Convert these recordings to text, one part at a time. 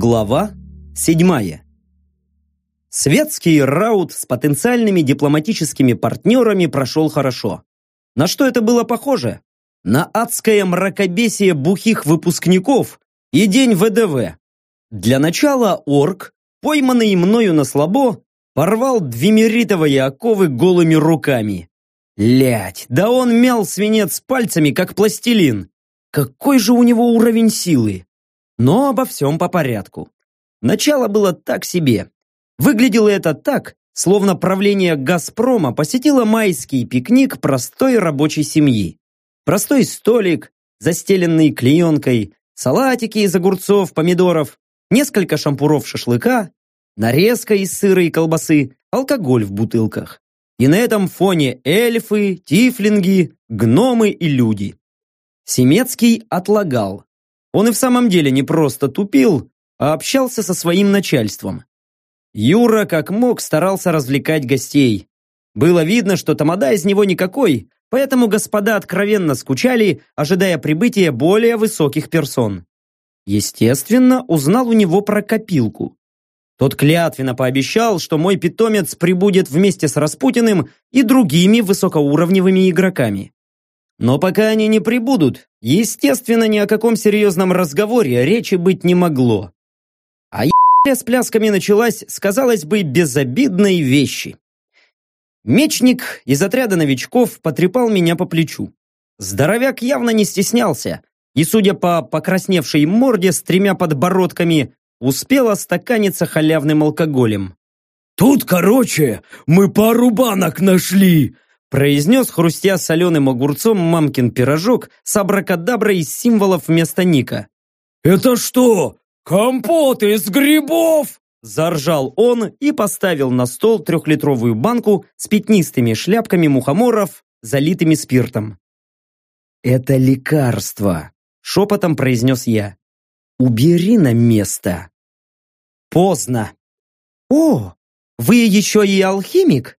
Глава седьмая. Светский раут с потенциальными дипломатическими партнерами прошел хорошо. На что это было похоже? На адское мракобесие бухих выпускников и день ВДВ. Для начала орк, пойманный мною на слабо, порвал двемеритовые оковы голыми руками. Лять, да он мял свинец пальцами, как пластилин. Какой же у него уровень силы? Но обо всем по порядку. Начало было так себе. Выглядело это так, словно правление «Газпрома» посетило майский пикник простой рабочей семьи. Простой столик, застеленный клеенкой, салатики из огурцов, помидоров, несколько шампуров шашлыка, нарезка из сыра и колбасы, алкоголь в бутылках. И на этом фоне эльфы, тифлинги, гномы и люди. Семецкий отлагал. Он и в самом деле не просто тупил, а общался со своим начальством. Юра как мог старался развлекать гостей. Было видно, что тамада из него никакой, поэтому господа откровенно скучали, ожидая прибытия более высоких персон. Естественно, узнал у него про копилку. Тот клятвенно пообещал, что мой питомец прибудет вместе с Распутиным и другими высокоуровневыми игроками. Но пока они не прибудут, естественно, ни о каком серьезном разговоре речи быть не могло. А ебля с плясками началась, сказалось бы, безобидной вещи. Мечник из отряда новичков потрепал меня по плечу. Здоровяк явно не стеснялся, и, судя по покрасневшей морде с тремя подбородками, успел остаканиться халявным алкоголем. «Тут, короче, мы пару банок нашли!» Произнес, хрустя соленым огурцом мамкин пирожок с абракадаброй из символов вместо ника. «Это что, компот из грибов?» Заржал он и поставил на стол трехлитровую банку с пятнистыми шляпками мухоморов, залитыми спиртом. «Это лекарство», — шепотом произнес я. «Убери на место». «Поздно». «О, вы еще и алхимик?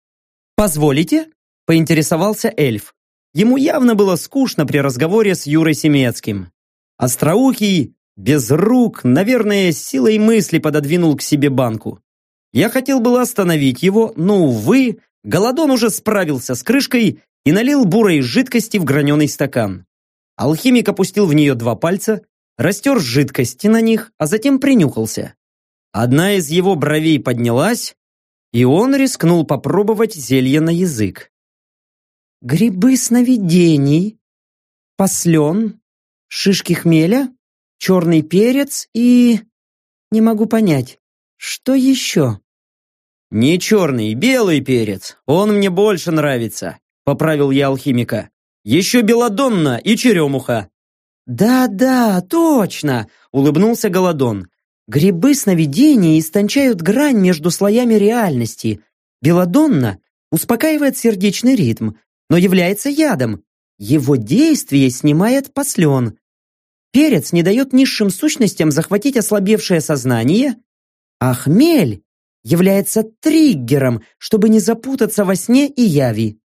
Позволите?» Поинтересовался эльф. Ему явно было скучно при разговоре с Юрой Семецким. Остроухий, без рук, наверное, силой мысли пододвинул к себе банку. Я хотел было остановить его, но, увы, Голодон уже справился с крышкой и налил бурой жидкости в граненый стакан. Алхимик опустил в нее два пальца, растер жидкости на них, а затем принюхался. Одна из его бровей поднялась, и он рискнул попробовать зелье на язык грибы сновидений, послен, шишки хмеля, черный перец и... Не могу понять, что еще? Не черный, белый перец. Он мне больше нравится, поправил я алхимика. Еще белодонна и черемуха. Да-да, точно, улыбнулся Голодон. Грибы сновидений истончают грань между слоями реальности. Белодонна успокаивает сердечный ритм, но является ядом. Его действие снимает послен. Перец не дает низшим сущностям захватить ослабевшее сознание, а хмель является триггером, чтобы не запутаться во сне и яви.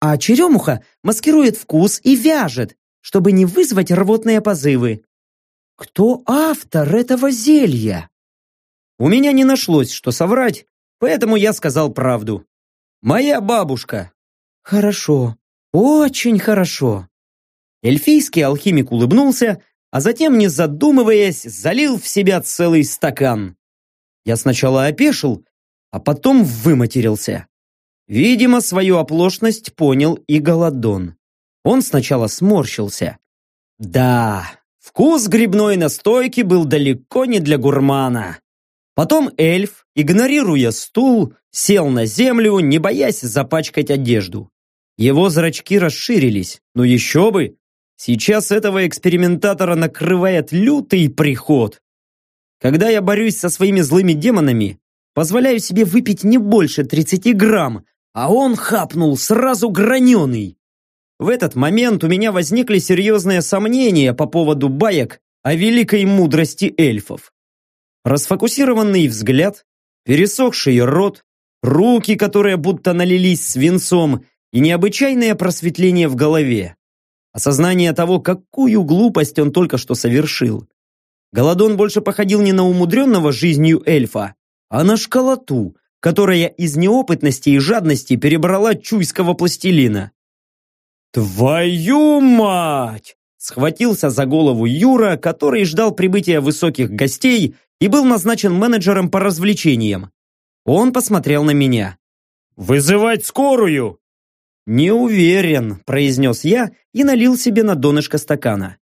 А черемуха маскирует вкус и вяжет, чтобы не вызвать рвотные позывы. Кто автор этого зелья? У меня не нашлось, что соврать, поэтому я сказал правду. Моя бабушка. «Хорошо, очень хорошо». Эльфийский алхимик улыбнулся, а затем, не задумываясь, залил в себя целый стакан. Я сначала опешил, а потом выматерился. Видимо, свою оплошность понял и Голодон. Он сначала сморщился. Да, вкус грибной настойки был далеко не для гурмана. Потом эльф, игнорируя стул, сел на землю, не боясь запачкать одежду. Его зрачки расширились, но еще бы! Сейчас этого экспериментатора накрывает лютый приход. Когда я борюсь со своими злыми демонами, позволяю себе выпить не больше 30 грамм, а он хапнул сразу граненый. В этот момент у меня возникли серьезные сомнения по поводу баек о великой мудрости эльфов. Расфокусированный взгляд, пересохший рот, руки, которые будто налились свинцом, и необычайное просветление в голове. Осознание того, какую глупость он только что совершил. Голодон больше походил не на умудренного жизнью эльфа, а на школоту, которая из неопытности и жадности перебрала чуйского пластилина. «Твою мать!» Схватился за голову Юра, который ждал прибытия высоких гостей и был назначен менеджером по развлечениям. Он посмотрел на меня. «Вызывать скорую!» «Не уверен», – произнес я и налил себе на донышко стакана.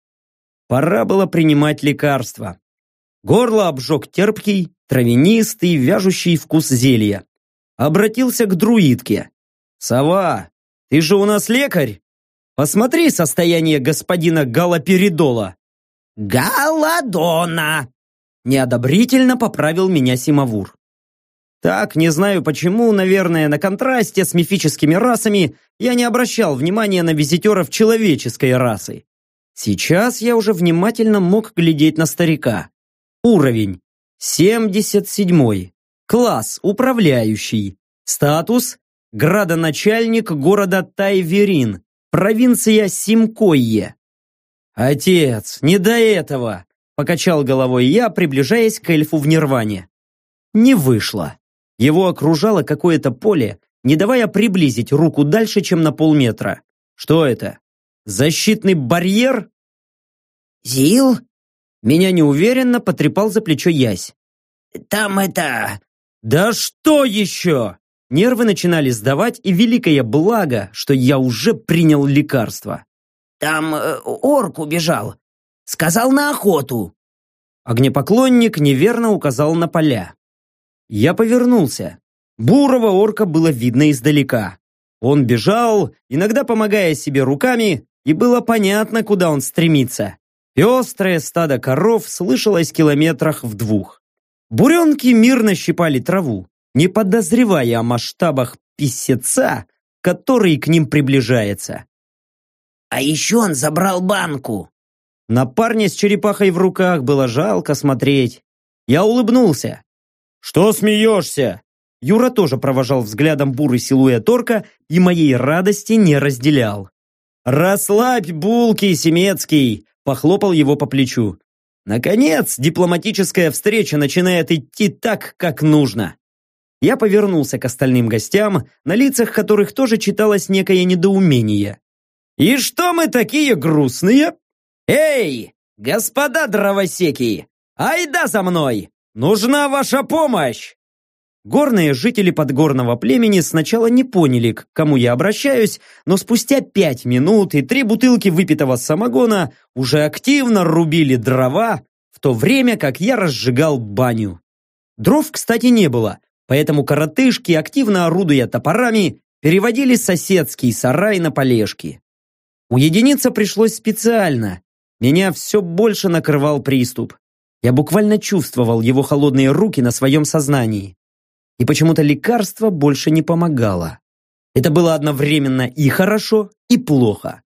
Пора было принимать лекарства. Горло обжег терпкий, травянистый, вяжущий вкус зелья. Обратился к друидке. «Сова, ты же у нас лекарь? Посмотри состояние господина Галоперидола». «Галадона!» Неодобрительно поправил меня Симавур. Так, не знаю почему, наверное, на контрасте с мифическими расами я не обращал внимания на визитеров человеческой расы. Сейчас я уже внимательно мог глядеть на старика. Уровень 77. Класс управляющий. Статус градоначальник города Тайверин, провинция Симкойе. Отец, не до этого, покачал головой я, приближаясь к эльфу в нирване. Не вышло. Его окружало какое-то поле, не давая приблизить руку дальше, чем на полметра. Что это? Защитный барьер? Зил? Меня неуверенно потрепал за плечо Ясь. Там это... Да что еще? Нервы начинали сдавать, и великое благо, что я уже принял лекарство. Там э, орк убежал. Сказал на охоту. Огнепоклонник неверно указал на поля. Я повернулся. Бурого орка было видно издалека. Он бежал, иногда помогая себе руками, и было понятно, куда он стремится. Пестрое стадо коров слышалось километрах в двух. Буренки мирно щипали траву, не подозревая о масштабах писеца, который к ним приближается. А еще он забрал банку. На парня с черепахой в руках было жалко смотреть. Я улыбнулся. «Что смеешься?» Юра тоже провожал взглядом бурый силуэт орка и моей радости не разделял. «Расслабь булки, Семецкий!» похлопал его по плечу. «Наконец, дипломатическая встреча начинает идти так, как нужно!» Я повернулся к остальным гостям, на лицах которых тоже читалось некое недоумение. «И что мы такие грустные? Эй, господа дровосеки, айда за мной! Нужна ваша помощь!» Горные жители подгорного племени сначала не поняли, к кому я обращаюсь, но спустя пять минут и три бутылки выпитого самогона уже активно рубили дрова, в то время как я разжигал баню. Дров, кстати, не было, поэтому коротышки, активно орудуя топорами, переводили соседский сарай на полежки. Уединиться пришлось специально. Меня все больше накрывал приступ. Я буквально чувствовал его холодные руки на своем сознании. И почему-то лекарство больше не помогало. Это было одновременно и хорошо, и плохо.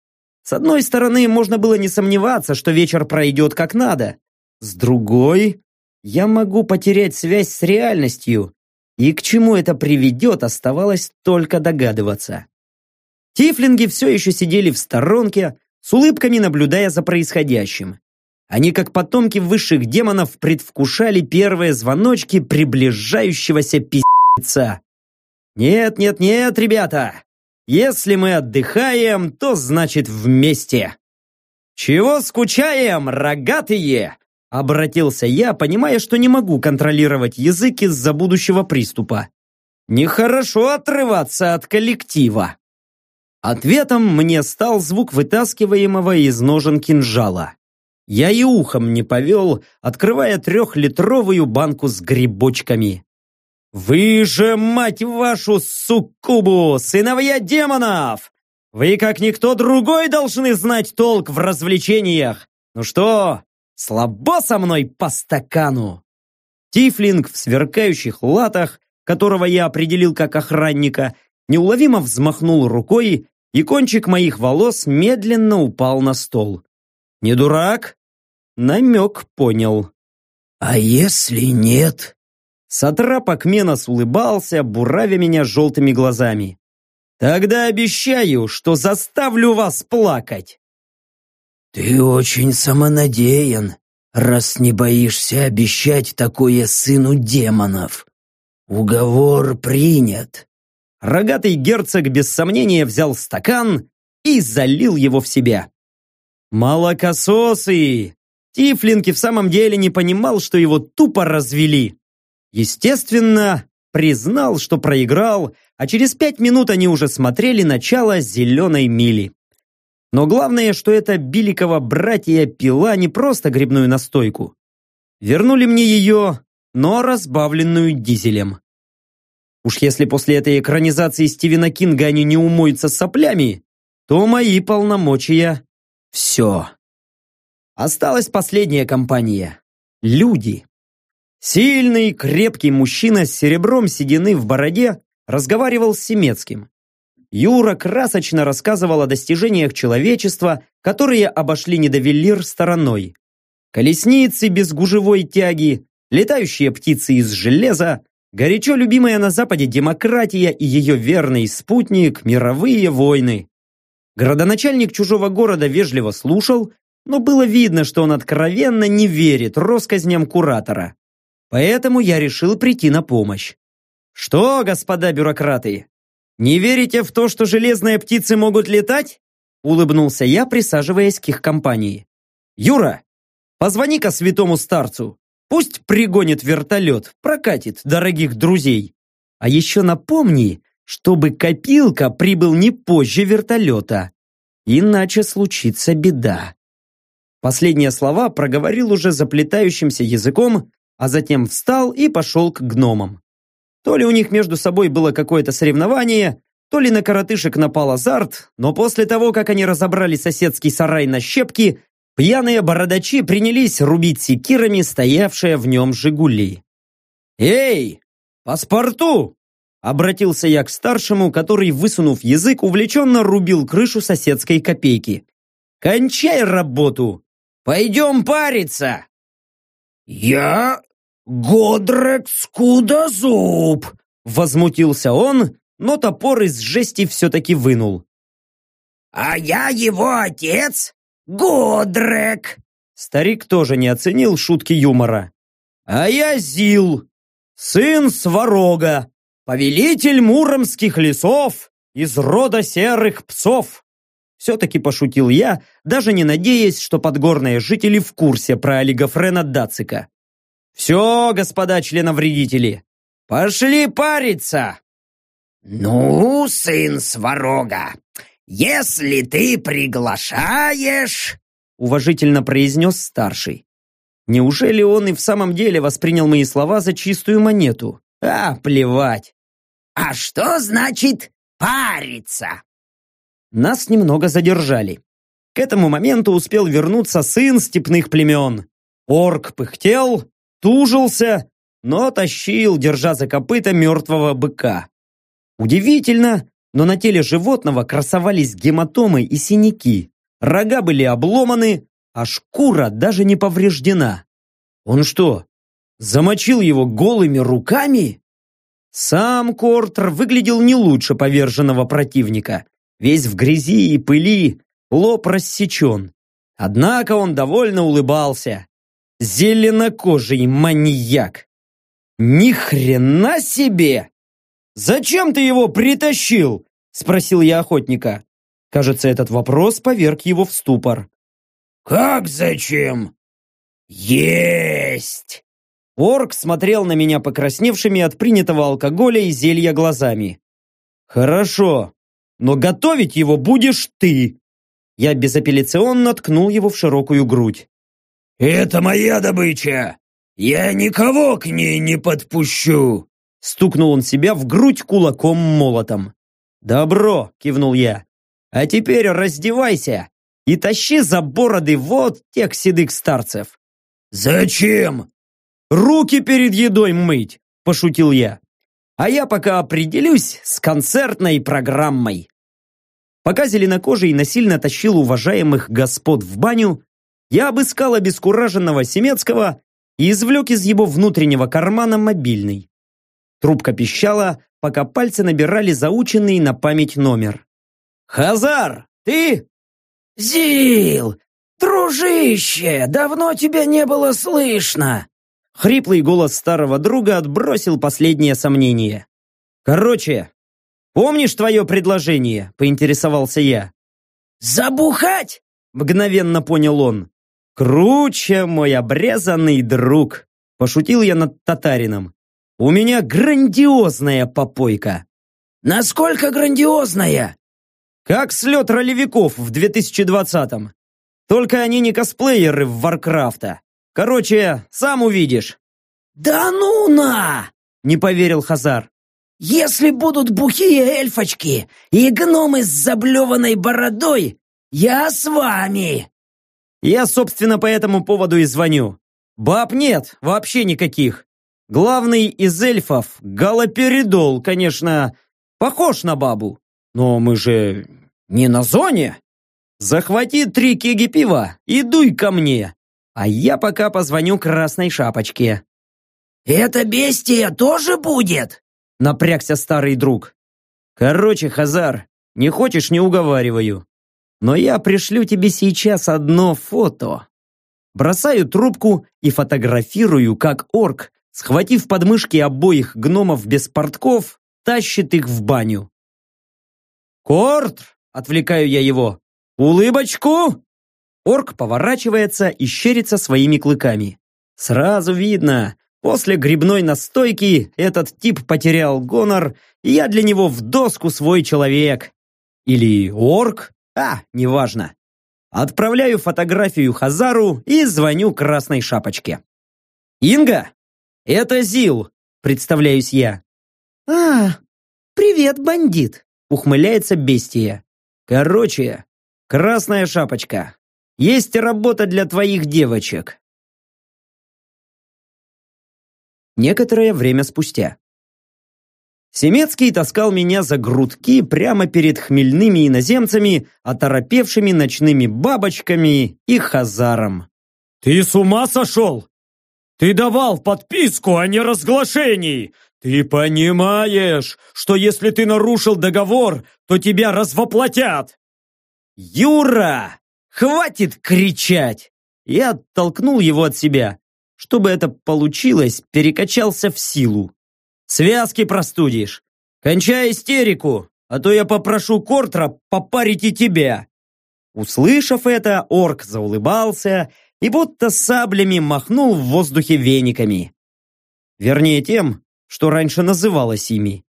С одной стороны, можно было не сомневаться, что вечер пройдет как надо. С другой, я могу потерять связь с реальностью, и к чему это приведет, оставалось только догадываться. Тифлинги все еще сидели в сторонке, с улыбками наблюдая за происходящим. Они, как потомки высших демонов, предвкушали первые звоночки приближающегося пи***ца. Нет, нет, нет, ребята. Если мы отдыхаем, то значит вместе. Чего скучаем, рогатые? Обратился я, понимая, что не могу контролировать язык из-за будущего приступа. Нехорошо отрываться от коллектива. Ответом мне стал звук вытаскиваемого из ножен кинжала. Я и ухом не повел, открывая трехлитровую банку с грибочками. «Вы же, мать вашу, суккубу, сыновья демонов! Вы, как никто другой, должны знать толк в развлечениях! Ну что, слабо со мной по стакану?» Тифлинг в сверкающих латах, которого я определил как охранника, неуловимо взмахнул рукой, и кончик моих волос медленно упал на стол. «Не дурак? Намек понял. «А если нет?» Сатрап Менос улыбался, буравя меня желтыми глазами. «Тогда обещаю, что заставлю вас плакать!» «Ты очень самонадеян», раз не боишься обещать такое сыну демонов, уговор принят». Рогатый герцог без сомнения взял стакан и залил его в себя. Молокососы! Тифлинг в самом деле не понимал, что его тупо развели. Естественно, признал, что проиграл, а через пять минут они уже смотрели начало «Зеленой мили». Но главное, что эта Биликова братья пила не просто грибную настойку. Вернули мне ее, но разбавленную дизелем. Уж если после этой экранизации Стивена Кинга они не умоются соплями, то мои полномочия – все. Осталась последняя компания – люди. Сильный, крепкий мужчина с серебром седины в бороде разговаривал с Семецким. Юра красочно рассказывал о достижениях человечества, которые обошли Недовеллир стороной. Колесницы без гужевой тяги, летающие птицы из железа, горячо любимая на Западе демократия и ее верный спутник – мировые войны. Городоначальник чужого города вежливо слушал, но было видно, что он откровенно не верит россказням куратора. Поэтому я решил прийти на помощь. Что, господа бюрократы, «Не верите в то, что железные птицы могут летать?» Улыбнулся я, присаживаясь к их компании. «Юра, позвони-ка святому старцу. Пусть пригонит вертолет, прокатит дорогих друзей. А еще напомни, чтобы копилка прибыл не позже вертолета. Иначе случится беда». Последние слова проговорил уже заплетающимся языком, а затем встал и пошел к гномам. То ли у них между собой было какое-то соревнование, то ли на коротышек напал азарт, но после того, как они разобрали соседский сарай на щепки, пьяные бородачи принялись рубить секирами стоявшие в нем «Жигули». «Эй, паспорту!» Обратился я к старшему, который, высунув язык, увлеченно рубил крышу соседской копейки. «Кончай работу! Пойдем париться!» «Я «Годрек Скудозуб!» Возмутился он, но топор из жести все-таки вынул. «А я его отец, Годрек!» Старик тоже не оценил шутки юмора. «А я Зил, сын Сварога, повелитель муромских лесов из рода серых псов!» Все-таки пошутил я, даже не надеясь, что подгорные жители в курсе про олигофрена Дацика. «Все, господа членовредители, пошли париться!» «Ну, сын Сварога, если ты приглашаешь...» уважительно произнес старший. Неужели он и в самом деле воспринял мои слова за чистую монету? А, плевать. «А что значит париться?» Нас немного задержали. К этому моменту успел вернуться сын степных племен. Орк пыхтел, тужился, но тащил, держа за копыта мертвого быка. Удивительно, но на теле животного красовались гематомы и синяки. Рога были обломаны, а шкура даже не повреждена. Он что, замочил его голыми руками? Сам Кортер выглядел не лучше поверженного противника. Весь в грязи и пыли, лоб рассечен. Однако он довольно улыбался. Зеленокожий маньяк! Ни хрена себе! Зачем ты его притащил? Спросил я охотника. Кажется, этот вопрос поверг его в ступор. Как зачем? Есть! Орк смотрел на меня покрасневшими от принятого алкоголя и зелья глазами. «Хорошо, но готовить его будешь ты!» Я безапелляционно ткнул его в широкую грудь. «Это моя добыча! Я никого к ней не подпущу!» Стукнул он себя в грудь кулаком молотом. «Добро!» – кивнул я. «А теперь раздевайся и тащи за бороды вот тех седых старцев!» «Зачем?» «Руки перед едой мыть!» – пошутил я. «А я пока определюсь с концертной программой!» Пока зеленокожий насильно тащил уважаемых господ в баню, я обыскал обескураженного Семецкого и извлек из его внутреннего кармана мобильный. Трубка пищала, пока пальцы набирали заученный на память номер. «Хазар, ты?» «Зил! «Дружище, давно тебя не было слышно!» Хриплый голос старого друга отбросил последнее сомнение. «Короче, помнишь твое предложение?» – поинтересовался я. «Забухать?» – мгновенно понял он. «Круче, мой обрезанный друг!» – пошутил я над татарином. «У меня грандиозная попойка!» «Насколько грандиозная?» «Как слет ролевиков в 2020-м. Только они не косплееры в Варкрафта. Короче, сам увидишь». «Да ну на!» — не поверил Хазар. «Если будут бухие эльфочки и гномы с заблеванной бородой, я с вами!» Я, собственно, по этому поводу и звоню. Баб нет, вообще никаких. Главный из эльфов, Галоперидол, конечно, похож на бабу. Но мы же не на зоне. Захвати три кеги пива и дуй ко мне. А я пока позвоню Красной Шапочке. «Это бестия тоже будет?» Напрягся старый друг. Короче, Хазар, не хочешь, не уговариваю. Но я пришлю тебе сейчас одно фото. Бросаю трубку и фотографирую, как орк, схватив подмышки обоих гномов без портков, тащит их в баню. «Корт!» — отвлекаю я его. «Улыбочку!» Орк поворачивается и щерится своими клыками. Сразу видно, после грибной настойки этот тип потерял гонор, и я для него в доску свой человек. Или орк, а, неважно. Отправляю фотографию Хазару и звоню Красной Шапочке. «Инга, это Зил», представляюсь я. «А, привет, бандит», ухмыляется бестия. «Короче, Красная шапочка. Есть работа для твоих девочек. Некоторое время спустя. Семецкий таскал меня за грудки прямо перед хмельными иноземцами, оторопевшими ночными бабочками и хазаром. «Ты с ума сошел? Ты давал подписку о неразглашении! Ты понимаешь, что если ты нарушил договор, то тебя развоплотят!» «Юра! Хватит кричать!» Я оттолкнул его от себя. Чтобы это получилось, перекачался в силу. «Связки простудишь! Кончай истерику, а то я попрошу Кортра попарить и тебя!» Услышав это, орк заулыбался и будто саблями махнул в воздухе вениками. Вернее, тем, что раньше называлось ими.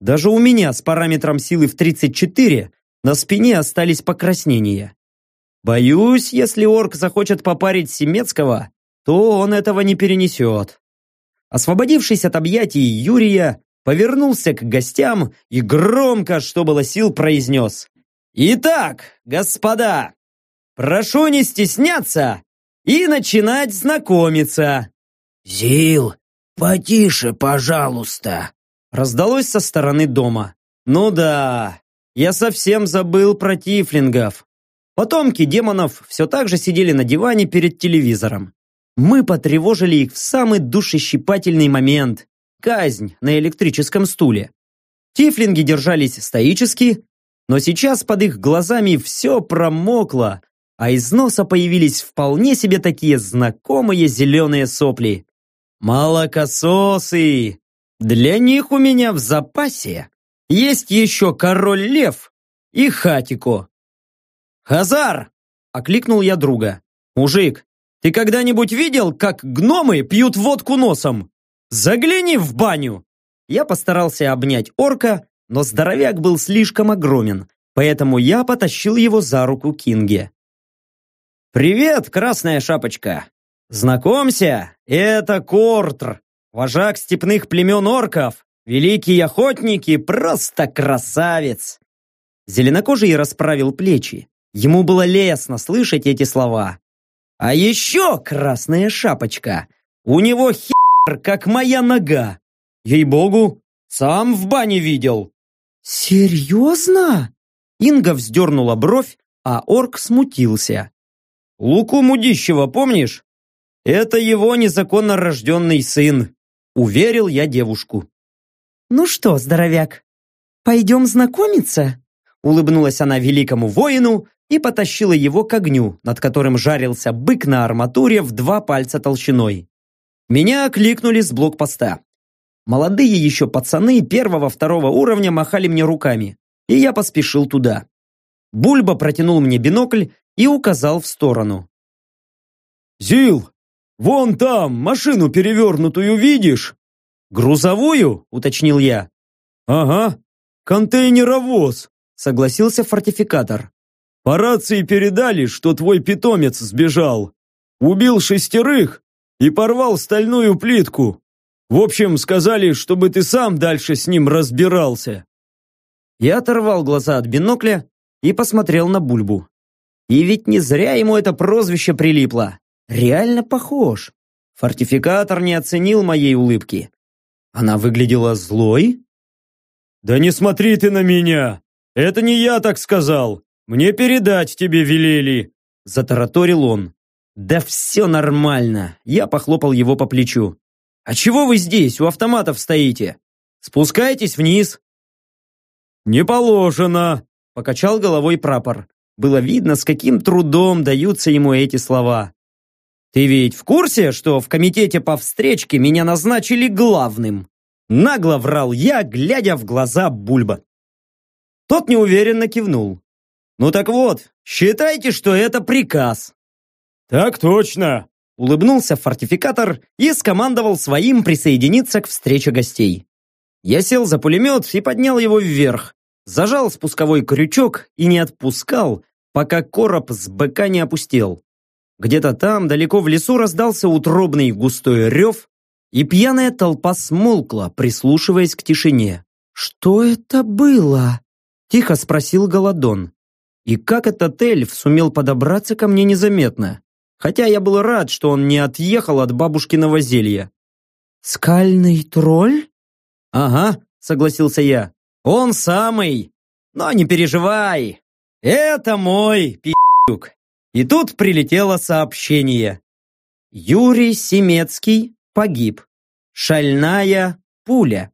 Даже у меня с параметром силы в 34 на спине остались покраснения. Боюсь, если орк захочет попарить Семецкого, то он этого не перенесет. Освободившись от объятий Юрия, повернулся к гостям и громко, что было сил, произнес. «Итак, господа, прошу не стесняться и начинать знакомиться». «Зил, потише, пожалуйста», раздалось со стороны дома. «Ну да, я совсем забыл про тифлингов. Потомки демонов все так же сидели на диване перед телевизором. Мы потревожили их в самый душещипательный момент – казнь на электрическом стуле. Тифлинги держались стоически, но сейчас под их глазами все промокло, а из носа появились вполне себе такие знакомые зеленые сопли. Молокососы! Для них у меня в запасе есть еще король лев и хатико. «Хазар!» – окликнул я друга. «Мужик, ты когда-нибудь видел, как гномы пьют водку носом? Загляни в баню!» Я постарался обнять орка, но здоровяк был слишком огромен, поэтому я потащил его за руку Кинге. «Привет, красная шапочка! Знакомься, это Кортр, вожак степных племен орков, Великий охотник и просто красавец!» Зеленокожий расправил плечи. Ему было лестно слышать эти слова. «А еще красная шапочка! У него хер, как моя нога! Ей-богу, сам в бане видел!» «Серьезно?» Инга вздернула бровь, а орк смутился. «Луку Мудищева помнишь? Это его незаконно рожденный сын», уверил я девушку. «Ну что, здоровяк, пойдем знакомиться? Улыбнулась она великому воину и потащила его к огню, над которым жарился бык на арматуре в два пальца толщиной. Меня окликнули с блокпоста. Молодые еще пацаны первого-второго уровня махали мне руками, и я поспешил туда. Бульба протянул мне бинокль и указал в сторону. «Зил, вон там, машину перевернутую видишь?» «Грузовую?» – уточнил я. «Ага, контейнеровоз», – согласился фортификатор. «По рации передали, что твой питомец сбежал. Убил шестерых и порвал стальную плитку. В общем, сказали, чтобы ты сам дальше с ним разбирался». Я оторвал глаза от бинокля и посмотрел на Бульбу. И ведь не зря ему это прозвище прилипло. Реально похож. Фортификатор не оценил моей улыбки. Она выглядела злой? «Да не смотри ты на меня! Это не я так сказал! Мне передать тебе велели!» Затараторил он. «Да все нормально!» Я похлопал его по плечу. «А чего вы здесь, у автоматов стоите? Спускайтесь вниз!» «Не положено!» Покачал головой прапор. Было видно, с каким трудом даются ему эти слова. «Ты ведь в курсе, что в комитете по встречке меня назначили главным?» Нагло врал я, глядя в глаза Бульба. Тот неуверенно кивнул. «Ну так вот, считайте, что это приказ». «Так точно!» Улыбнулся фортификатор и скомандовал своим присоединиться к встрече гостей. Я сел за пулемет и поднял его вверх, зажал спусковой крючок и не отпускал, пока короб с быка не опустел. Где-то там, далеко в лесу, раздался утробный густой рев, и пьяная толпа смолкла, прислушиваясь к тишине. «Что это было?» – тихо спросил Голодон. И как этот эльф сумел подобраться ко мне незаметно? Хотя я был рад, что он не отъехал от бабушкиного зелья. «Скальный тролль?» «Ага», – согласился я. «Он самый! Но не переживай, это мой пи***юк!» И тут прилетело сообщение. Юрий Семецкий погиб. Шальная пуля.